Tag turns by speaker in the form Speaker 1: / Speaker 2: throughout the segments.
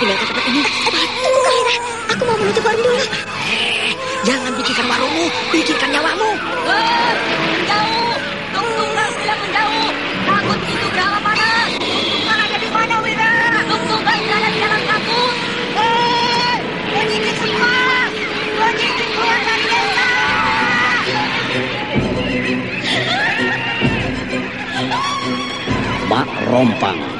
Speaker 1: Cepat pindah ke tempat ini. Tunggu Kahira. Aku mau menuju warung dulu.
Speaker 2: Eh, jangan pikirkan warungmu, pikirkan nyawamu.
Speaker 3: Menjauh! Tung-tunggang sedang menjauh! Takut itu berapa panas! Tung-tunggang ada di mana, Wira? Tung-tunggang berada di dalam kabut! Hei! Penyidik semua! Penyidik keluar dari desa!
Speaker 4: Mak Rompang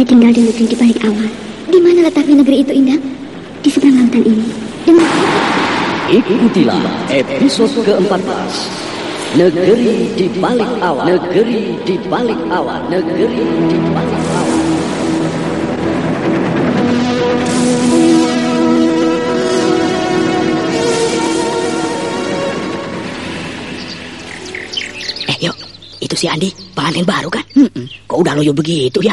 Speaker 1: Dia tinggal di negeri di balik awan. Di mana letaknya negeri itu, Indah? Di seberang lautan ini. Dengan
Speaker 4: Ikutilah episode ke-14 Negeri di balik awan Negeri di balik awan Negeri di balik awan
Speaker 2: Eh, yuk. Itu si Andi, pengantin baru kan? Kok udah loyo begitu ya?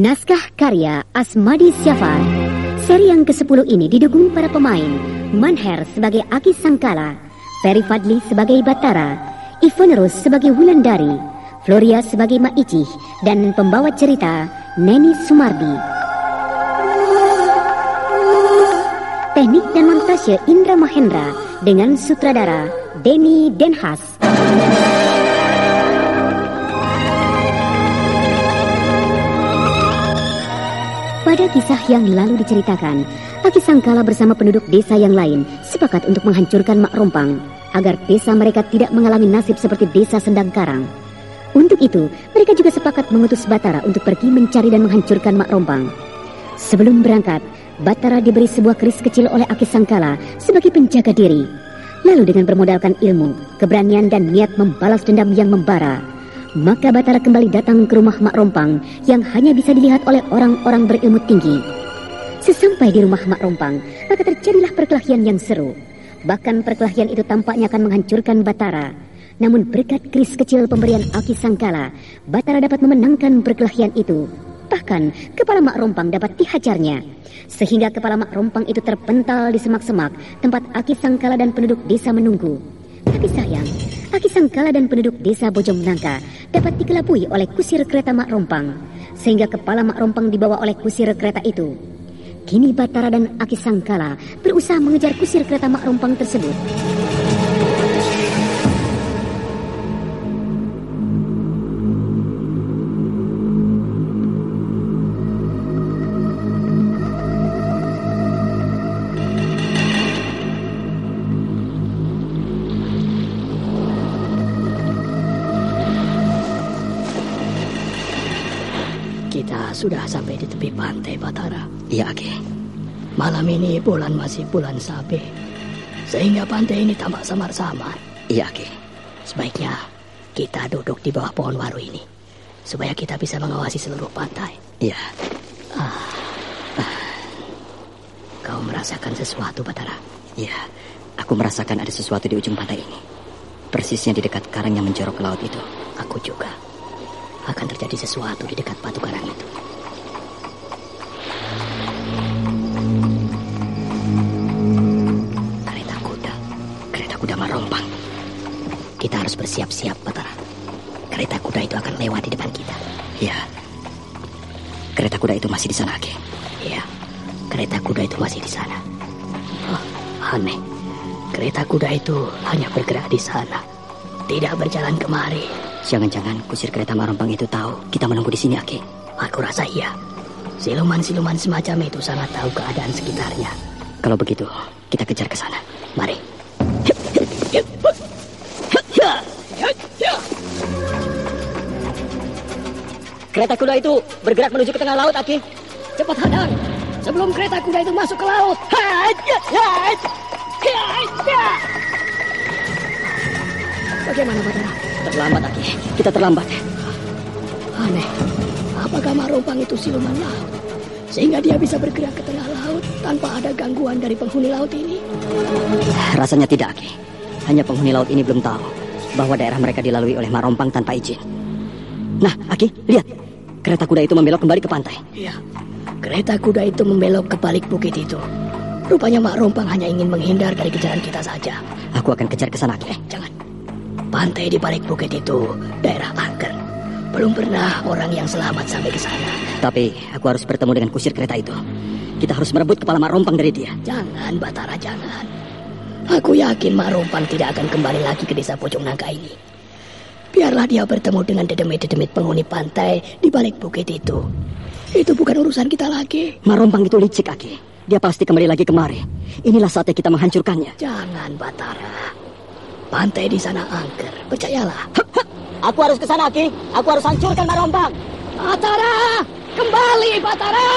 Speaker 5: Naskah karya Asmadi Syafar. Seri yang ke-10 ini didukung para pemain Manher sebagai Aki Sangkala, Ferry Fadli sebagai Batara, Ivone Rose sebagai Wulandari, Floria sebagai Mak Icih, dan pembawa cerita Neni Sumardi. Teknik dan montase Indra Mahendra dengan sutradara Denny Denhas. Pada kisah yang lalu diceritakan, Aki Sangkala bersama penduduk desa yang lain sepakat untuk menghancurkan Mak Rompang agar desa mereka tidak mengalami nasib seperti desa Sendang Karang. Untuk itu, mereka juga sepakat mengutus Batara untuk pergi mencari dan menghancurkan Mak Rompang. Sebelum berangkat, Batara diberi sebuah keris kecil oleh Aki Sangkala sebagai penjaga diri. Lalu dengan bermodalkan ilmu, keberanian dan niat membalas dendam yang membara, maka Batara kembali datang ke rumah Mak Rompang yang hanya bisa dilihat oleh orang-orang berilmu tinggi. Sesampai di rumah Mak Rompang, maka terjadilah perkelahian yang seru. Bahkan perkelahian itu tampaknya akan menghancurkan Batara. Namun berkat keris kecil pemberian Aki Sangkala, Batara dapat memenangkan perkelahian itu. Bahkan kepala Mak Rompang dapat dihajarnya. Sehingga kepala Mak Rompang itu terpental di semak-semak tempat Aki Sangkala dan penduduk desa menunggu. Tapi sayang, Aki Sangkala dan penduduk desa Bojong Nangka dapat dikelabui oleh kusir kereta Mak Rompang. Sehingga kepala Mak Rompang dibawa oleh kusir kereta itu. Kini Batara dan Aki Sangkala berusaha mengejar kusir kereta Mak Rompang tersebut.
Speaker 2: Sudah sampai di tepi pantai Batara.
Speaker 6: Iya, Aki.
Speaker 2: Malam ini bulan masih bulan sabe. Sehingga pantai ini tampak samar-samar.
Speaker 6: Iya, Aki.
Speaker 2: Sebaiknya kita duduk di bawah pohon waru ini. Supaya kita bisa mengawasi seluruh pantai.
Speaker 6: Iya.
Speaker 2: Kau merasakan sesuatu Batara?
Speaker 6: Iya. Aku merasakan ada sesuatu di ujung pantai ini. Persisnya di dekat karang yang menjorok laut itu.
Speaker 2: Aku juga. Akan terjadi sesuatu di dekat batu karang itu. Kuda marompang. Kita harus bersiap-siap, Batara. Kereta kuda itu akan lewat di depan kita.
Speaker 6: Iya. Kereta kuda itu masih di sana, Aki.
Speaker 2: Iya, kereta kuda itu masih di sana. Oh, aneh. Kereta kuda itu hanya bergerak di sana. Tidak berjalan kemari.
Speaker 6: Jangan-jangan kusir kereta Marompang itu tahu kita menunggu di sini, Aki.
Speaker 2: Aku rasa iya. Siluman-siluman semacam itu sangat tahu keadaan sekitarnya.
Speaker 6: Kalau begitu, kita kejar ke sana.
Speaker 2: Mari. Kereta kuda itu bergerak menuju ke tengah laut, Aki. Cepat hadang. Sebelum kereta kuda itu masuk ke laut. Bagaimana, Batara?
Speaker 6: Terlambat, Aki. Kita terlambat.
Speaker 2: Aneh. Apakah Marompang itu siluman laut? Sehingga dia bisa bergerak ke tengah laut tanpa ada gangguan dari penghuni laut ini.
Speaker 6: Rasanya tidak, Aki. Hanya penghuni laut ini belum tahu bahwa daerah mereka dilalui oleh Marompang tanpa izin. Nah, Aki, lihat. Kereta kuda itu membelok kembali ke pantai.
Speaker 2: Iya. Kereta kuda itu membelok ke balik bukit itu. Rupanya Mak Rompang hanya ingin menghindar dari kejaran kita saja.
Speaker 6: Aku akan kejar ke sana.
Speaker 2: Eh, jangan. Pantai di balik bukit itu daerah angker. Belum pernah orang yang selamat sampai ke sana.
Speaker 6: Tapi aku harus bertemu dengan kusir kereta itu. Kita harus merebut kepala Mak Rompang dari dia.
Speaker 2: Jangan, Batara, jangan. Aku yakin Mak Rompang tidak akan kembali lagi ke desa Pojong Nangka ini. Biarlah dia bertemu dengan dedemit-dedemit penghuni pantai di balik bukit itu. Itu bukan urusan kita lagi.
Speaker 6: Mak Rompang itu licik, Aki. Dia pasti kembali lagi kemari. Inilah saatnya kita menghancurkannya.
Speaker 2: Jangan, Batara. Pantai di sana angker. Percayalah.
Speaker 7: Aku harus ke sana, Ki. Aku harus hancurkan Marompang.
Speaker 2: Batara! Kembali, Batara!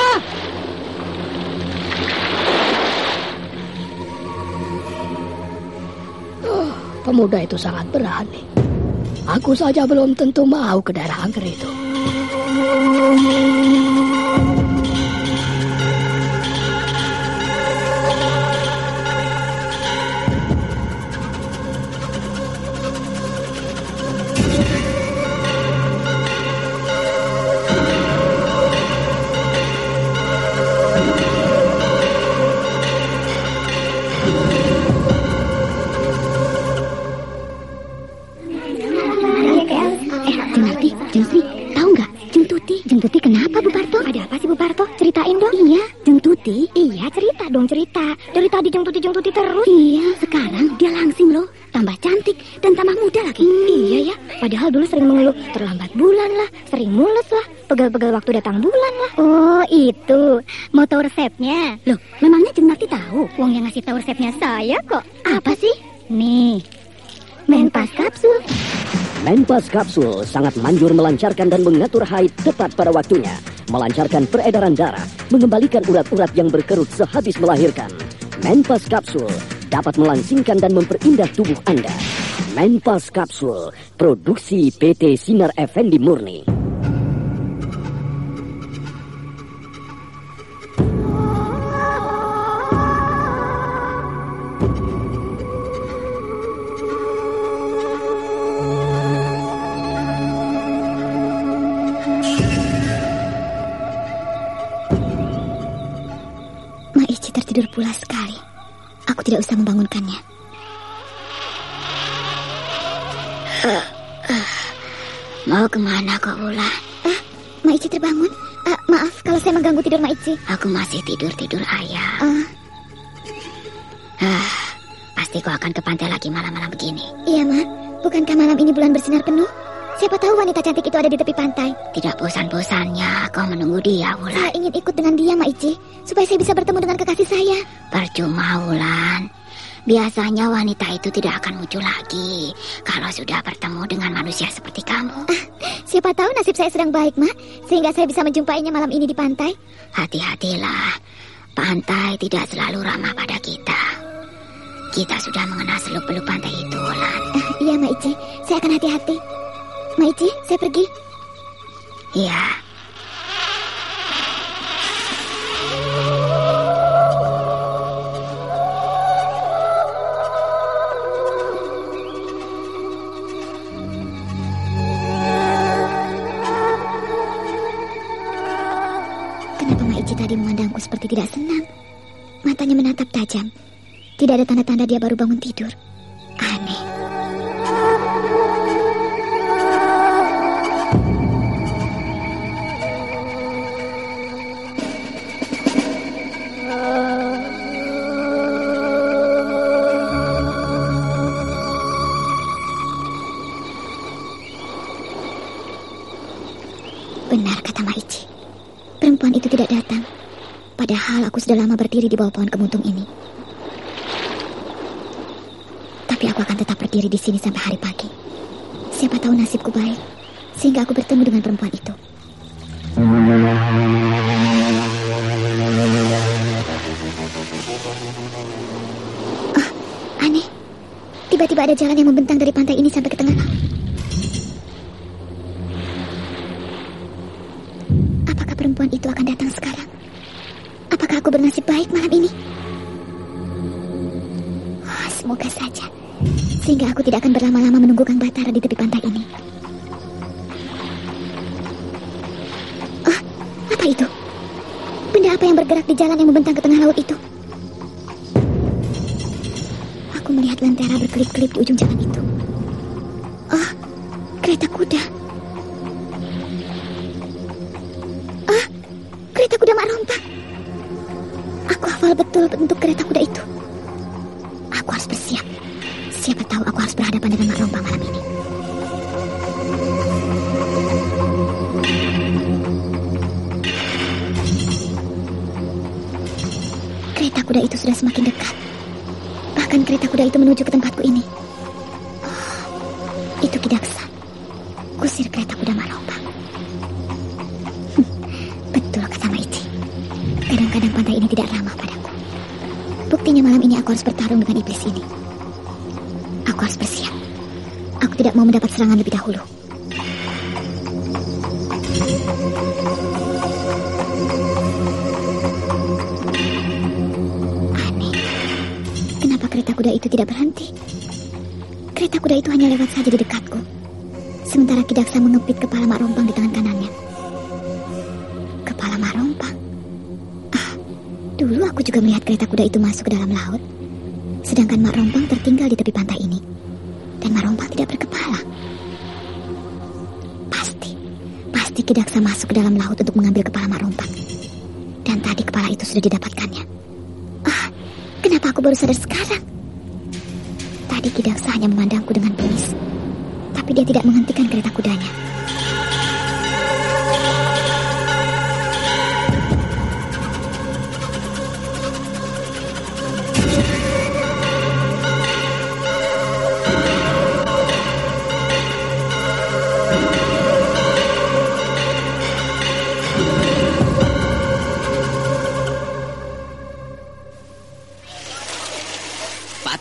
Speaker 2: Oh, pemuda itu sangat berani. Aku saja belum tentu mau ke daerah angker itu.
Speaker 1: Terlambat bulan lah, sering mules lah, pegal-pegal waktu datang bulan lah. Oh, itu. Mau tahu resepnya? Loh, memangnya Jeng Nati tahu? Wong yang ngasih tahu resepnya saya kok. Apa sih? Nih, Menpas kapsul.
Speaker 4: Menpas Kapsul sangat manjur melancarkan dan mengatur haid tepat pada waktunya, melancarkan peredaran darah, mengembalikan urat-urat yang berkerut sehabis melahirkan. Menpas Kapsul dapat melangsingkan dan memperindah tubuh Anda. Menpas Kapsul, produksi PT Sinar Effendi Murni.
Speaker 1: Maici tertidur pula sekali. Aku tidak usah membangunkannya.
Speaker 8: Mau ke mana kau Wulan?
Speaker 1: Ah, Maici terbangun. Ah, maaf kalau saya mengganggu tidur Maici.
Speaker 8: Aku masih tidur-tidur ayah.
Speaker 1: Ah,
Speaker 8: Ah, pasti kau akan ke pantai lagi malam-malam begini.
Speaker 1: iya, Ma. Bukankah malam ini bulan bersinar penuh? Siapa tahu wanita cantik itu ada di tepi pantai.
Speaker 8: Tidak bosan-bosannya kau menunggu dia, Wulan.
Speaker 1: Saya ingin ikut dengan dia, Maici, supaya saya bisa bertemu dengan kekasih saya.
Speaker 8: Percuma, Wulan. Biasanya wanita itu tidak akan muncul lagi kalau sudah bertemu dengan manusia seperti kamu.
Speaker 1: Siapa tahu nasib saya sedang baik, Mak, sehingga saya bisa menjumpainya malam ini di pantai.
Speaker 8: Hati-hatilah, pantai tidak selalu ramah pada kita. Kita sudah mengenal seluk-beluk pantai itu, Wulan.
Speaker 1: Ah, iya, Maici, saya akan hati-hati. Maici, saya pergi.
Speaker 8: Iya,
Speaker 1: seperti tidak senang? Matanya menatap tajam. Tidak ada tanda-tanda dia baru bangun tidur. Sudah lama berdiri di bawah pohon kemuntung ini. Tapi aku akan tetap berdiri di sini sampai hari pagi. Siapa tahu nasibku baik, sehingga aku bertemu dengan perempuan itu. Ah, aneh. Tiba-tiba ada jalan yang membentang dari pantai ini sampai ke tengah laut. Apakah perempuan itu akan datang sekarang? Semoga saja. Sehingga aku tidak akan berlama-lama menunggu Kang Batara di tepi pantai ini. Ah, apa itu? Benda apa yang bergerak di jalan yang membentang ke tengah laut itu? Aku melihat lentera berkelip-kelip di ujung jalan itu. Ah, kereta kuda. Ah, kereta kuda Mak Rompang. Aku hafal betul bentuk kereta kuda itu. Dengan malam ini. Kereta kuda itu sudah semakin dekat. Bahkan kereta kuda itu menuju ke tempatku ini. Oh, itu kidaksa. Kusir kereta kuda Mak Rompang. Hmm, betul kata Maici. Kadang-kadang pantai ini tidak ramah padaku. Buktinya malam ini aku harus bertarung dengan iblis ini. Aku tidak mau mendapat serangan lebih dahulu. Aneh. Kenapa kereta kuda itu tidak berhenti? Kereta kuda itu hanya lewat saja di dekatku. Sementara Kidaksa mengepit kepala Mak Rompang di tangan kanannya. Kepala Mak Rompang? Ah, dulu aku juga melihat kereta kuda itu masuk ke dalam laut. Sedangkan Mak Rompang tertinggal di tepi pantai ini. Dan Mak Rompang tidak berkepala. Pasti, pasti Kidaksa masuk ke dalam laut untuk mengambil kepala Mak Rompang. Dan tadi kepala itu sudah didapatkannya. Ah, kenapa aku baru sadar sekarang? Tadi Kidaksa hanya memandangku dengan bengis. Tapi dia tidak menghentikan kereta kudanya.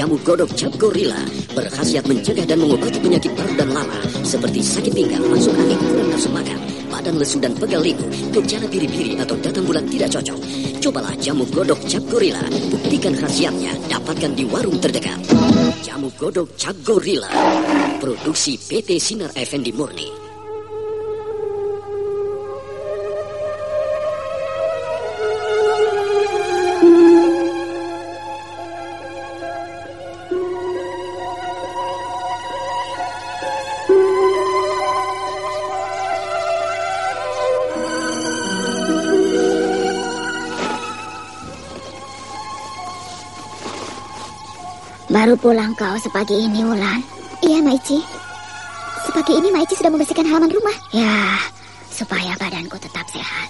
Speaker 4: Jamu godok cap gorila berkhasiat mencegah dan mengobati penyakit perut dan lama seperti sakit pinggang, masuk angin, kurang nafsu makan, badan lesu dan pegal liku, gejala biri-biri atau datang bulan tidak cocok. Cobalah jamu godok cap gorila. Buktikan khasiatnya, dapatkan di warung terdekat. Jamu godok cap gorila. Produksi PT Sinar Effendi Murni.
Speaker 8: Baru pulang kau sepagi ini, Wulan. Iya, Maici. Sepagi ini Maici sudah membersihkan halaman rumah. Ya, supaya badanku tetap sehat.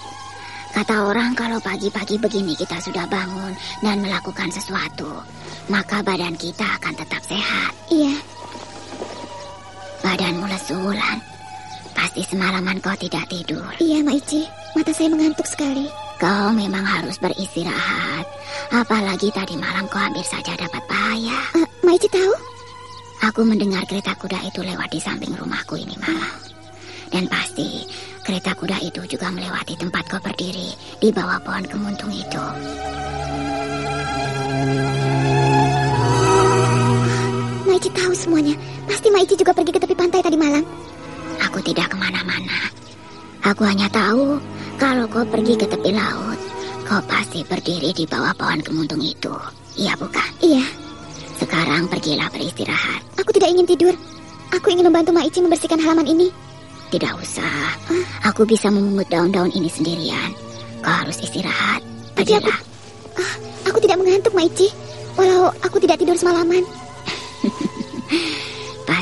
Speaker 8: Kata orang kalau pagi-pagi begini kita sudah bangun dan melakukan sesuatu, maka badan kita akan tetap sehat. Iya. Badanmu lesu, Wulan. Pasti semalaman kau tidak tidur. Iya, Maici. Mata saya mengantuk sekali. Kau memang harus beristirahat. Apalagi tadi malam kau hampir saja dapat bahaya. Uh, Maici tahu? Aku mendengar kereta kuda itu lewat di samping rumahku ini malam. Dan pasti kereta kuda itu juga melewati tempat kau berdiri di bawah pohon kemuntung itu. Maici tahu semuanya. Pasti Maici juga pergi ke tepi pantai tadi malam. Aku tidak ke mana-mana. Aku hanya tahu kalau kau pergi ke tepi laut, kau pasti berdiri di bawah pohon kemuntung itu. Iya bukan? Iya. Sekarang pergilah beristirahat. Aku tidak ingin tidur. Aku ingin membantu Maici membersihkan halaman ini. Tidak usah. Aku bisa memungut daun-daun ini sendirian. Kau harus istirahat. Tapi aku, Ah, aku tidak mengantuk, Maici. Walau aku tidak tidur semalaman.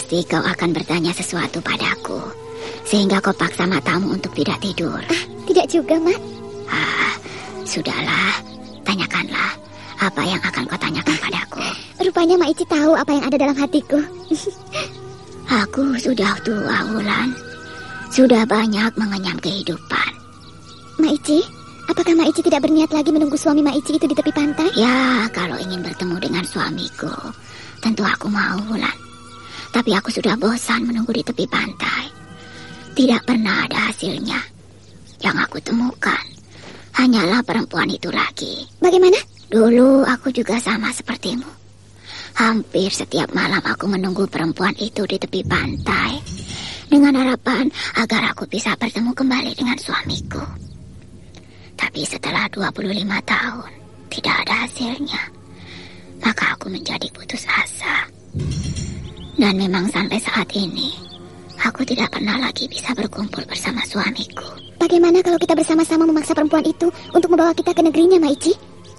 Speaker 8: Pasti kau akan bertanya sesuatu padaku. Sehingga kau paksa matamu untuk tidak tidur. Ah, tidak juga, Mak. Ah, sudahlah. Tanyakanlah. Apa yang akan kau tanyakan padaku? Rupanya Maici tahu apa yang ada dalam hatiku. Aku sudah tua, Wulan. Sudah banyak mengenyam kehidupan. Maici, apakah Maici tidak berniat lagi menunggu suami Maici itu di tepi pantai? Ya, kalau ingin bertemu dengan suamiku, tentu aku mau, Wulan. Tapi aku sudah bosan menunggu di tepi pantai. Tidak pernah ada hasilnya. Yang aku temukan hanyalah perempuan itu lagi. Bagaimana? Dulu aku juga sama sepertimu. Hampir setiap malam aku menunggu perempuan itu di tepi pantai. Dengan harapan agar aku bisa bertemu kembali dengan suamiku. Tapi setelah 25 tahun, tidak ada hasilnya. Maka aku menjadi putus asa. Dan memang sampai saat ini, aku tidak pernah lagi bisa berkumpul bersama suamiku. Bagaimana kalau kita bersama-sama memaksa perempuan itu untuk membawa kita ke negerinya, Maici?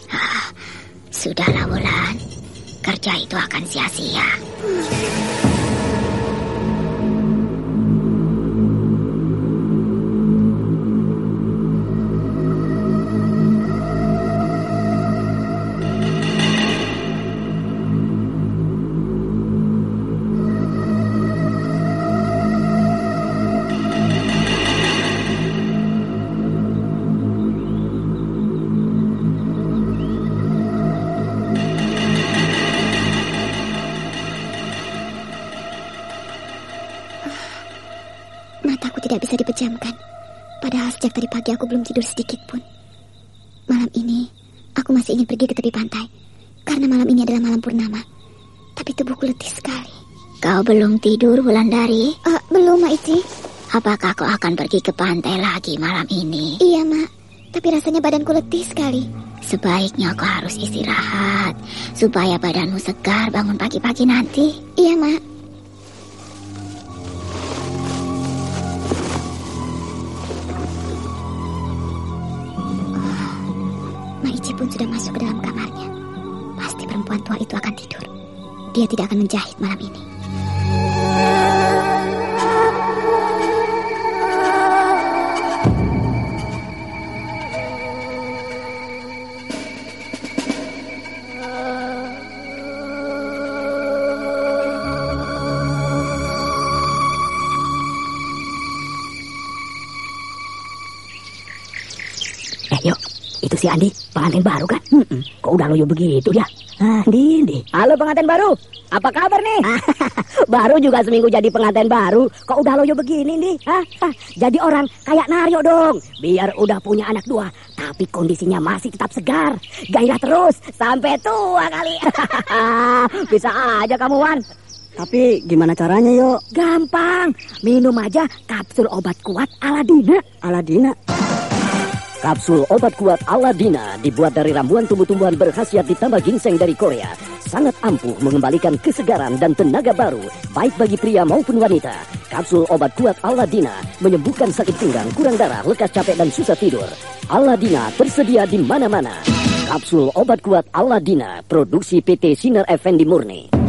Speaker 8: Ah, sudahlah, Wulan. Kerja itu akan sia-sia. Mataku bisa dipejamkan. Padahal sejak tadi pagi aku belum tidur sedikit pun. Malam ini, aku masih ingin pergi ke tepi pantai. Karena malam ini adalah malam purnama. Tapi tubuhku letih sekali. Kau belum tidur, Wulandari? Uh, belum, Maici. Apakah kau akan pergi ke pantai lagi malam ini? Iya, Mak. Tapi rasanya badanku letih sekali. Sebaiknya kau harus istirahat. Supaya badanmu segar bangun pagi-pagi nanti. Iya, Mak. dia tidak akan menjahit malam ini.
Speaker 7: Eh, Itu si Andi, pengantin baru kan? Mm -mm. Kok udah loyo begitu ya? Ah, Dindi. Halo pengantin baru apa kabar nih? baru juga seminggu jadi pengantin baru, kok udah loyo begini nih? Hah? Hah, Jadi orang kayak Naryo dong. Biar udah punya anak dua, tapi kondisinya masih tetap segar. Gairah terus, sampai tua kali. Bisa aja kamu, Wan.
Speaker 9: Tapi gimana caranya yuk?
Speaker 7: Gampang, minum aja kapsul obat kuat Aladina.
Speaker 9: Aladina.
Speaker 4: Kapsul obat kuat Aladina dibuat dari ramuan tumbuh-tumbuhan berkhasiat ditambah ginseng dari Korea. Sangat ampuh mengembalikan kesegaran dan tenaga baru, baik bagi pria maupun wanita. Kapsul obat kuat Aladina menyembuhkan sakit pinggang, kurang darah, lekas capek dan susah tidur. Aladina tersedia di mana-mana. Kapsul obat kuat Aladina, produksi PT Sinar Effendi Murni.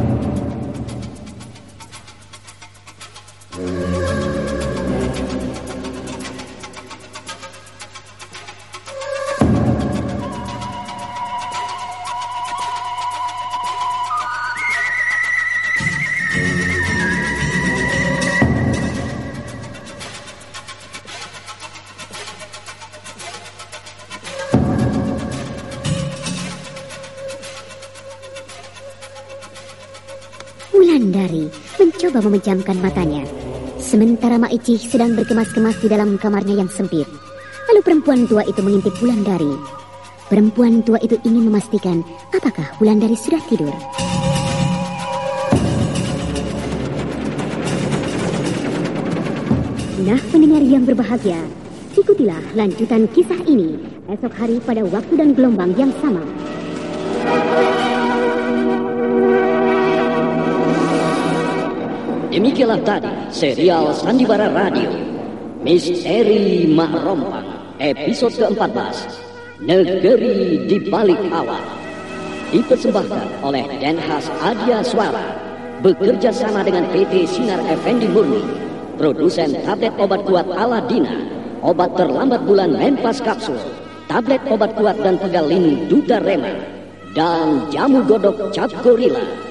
Speaker 5: Mencoba memejamkan matanya. Sementara Maici sedang berkemas-kemas di dalam kamarnya yang sempit. Lalu perempuan tua itu mengintip Wulandari. Perempuan tua itu ingin memastikan apakah Wulandari sudah tidur. Nah, pendengar yang berbahagia, ikutilah lanjutan kisah ini esok hari pada waktu dan gelombang yang sama.
Speaker 4: Demikianlah tadi serial Sandiwara Radio Misteri Mak Rompang episode ke-14 Negeri di Balik Awan dipersembahkan oleh Denhas Adia Suara bekerja sama dengan PT Sinar Effendi Murni produsen tablet obat kuat Aladina obat terlambat bulan Mempas Kapsul tablet obat kuat dan pegalin Duta Rema dan jamu godok Cap Gorilla